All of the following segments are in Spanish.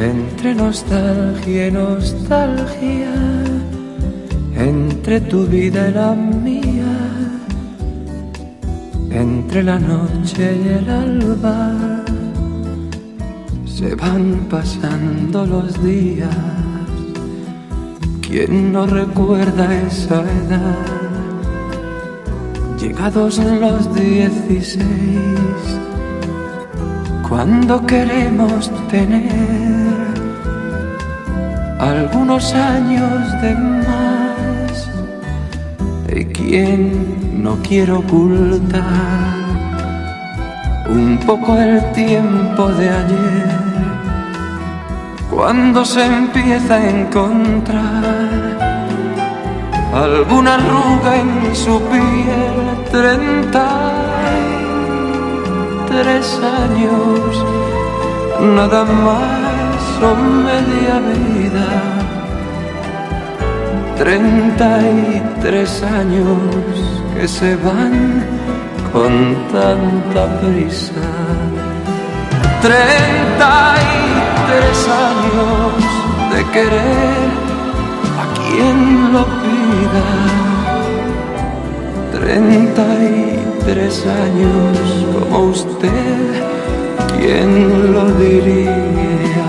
Entre nostalgia y nostalgia, entre tu vida y la mía, entre la noche y el alba, se van pasando los días. ¿Quién no recuerda esa edad? Llegados los dieciséis, cuando queremos tener algunos años de más, y quien no quiere ocultar un poco el tiempo de ayer, cuando se empieza a encontrar alguna arruga en su piel, treinta y tres años, nada más o media. Treinta y tres años que se van con tanta prisa. Treinta y tres años de querer quien lo pida. Treinta y tres años como usted, ¿quién lo diría?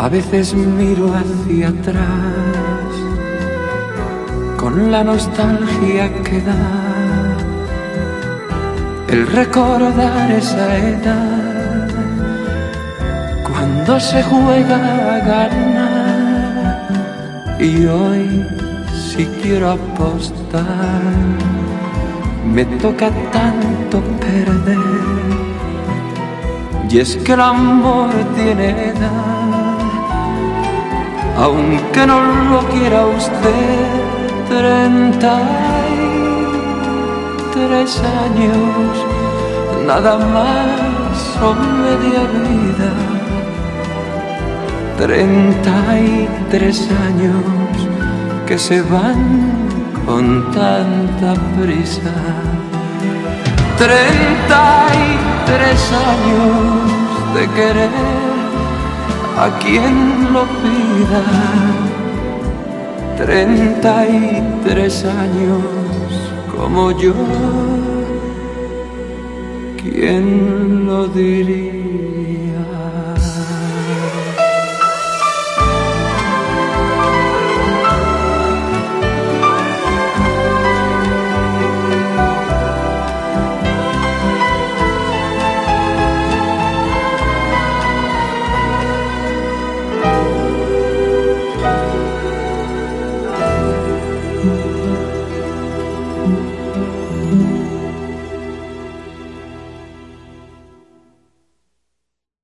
A veces miro hacia atrás con la nostalgia que da el recordar esa edad cuando se juega a ganar. Y hoy si quiero apostar me toca tanto perder. Y es que el amor tiene edad aunque no lo quiera usted, treinta y tres años, nada más o media vida. Treinta y tres años que se van con tanta prisa. Treinta y tres años de querer a quien lo pida. Treinta y tres años como yo, ¿quién lo diría?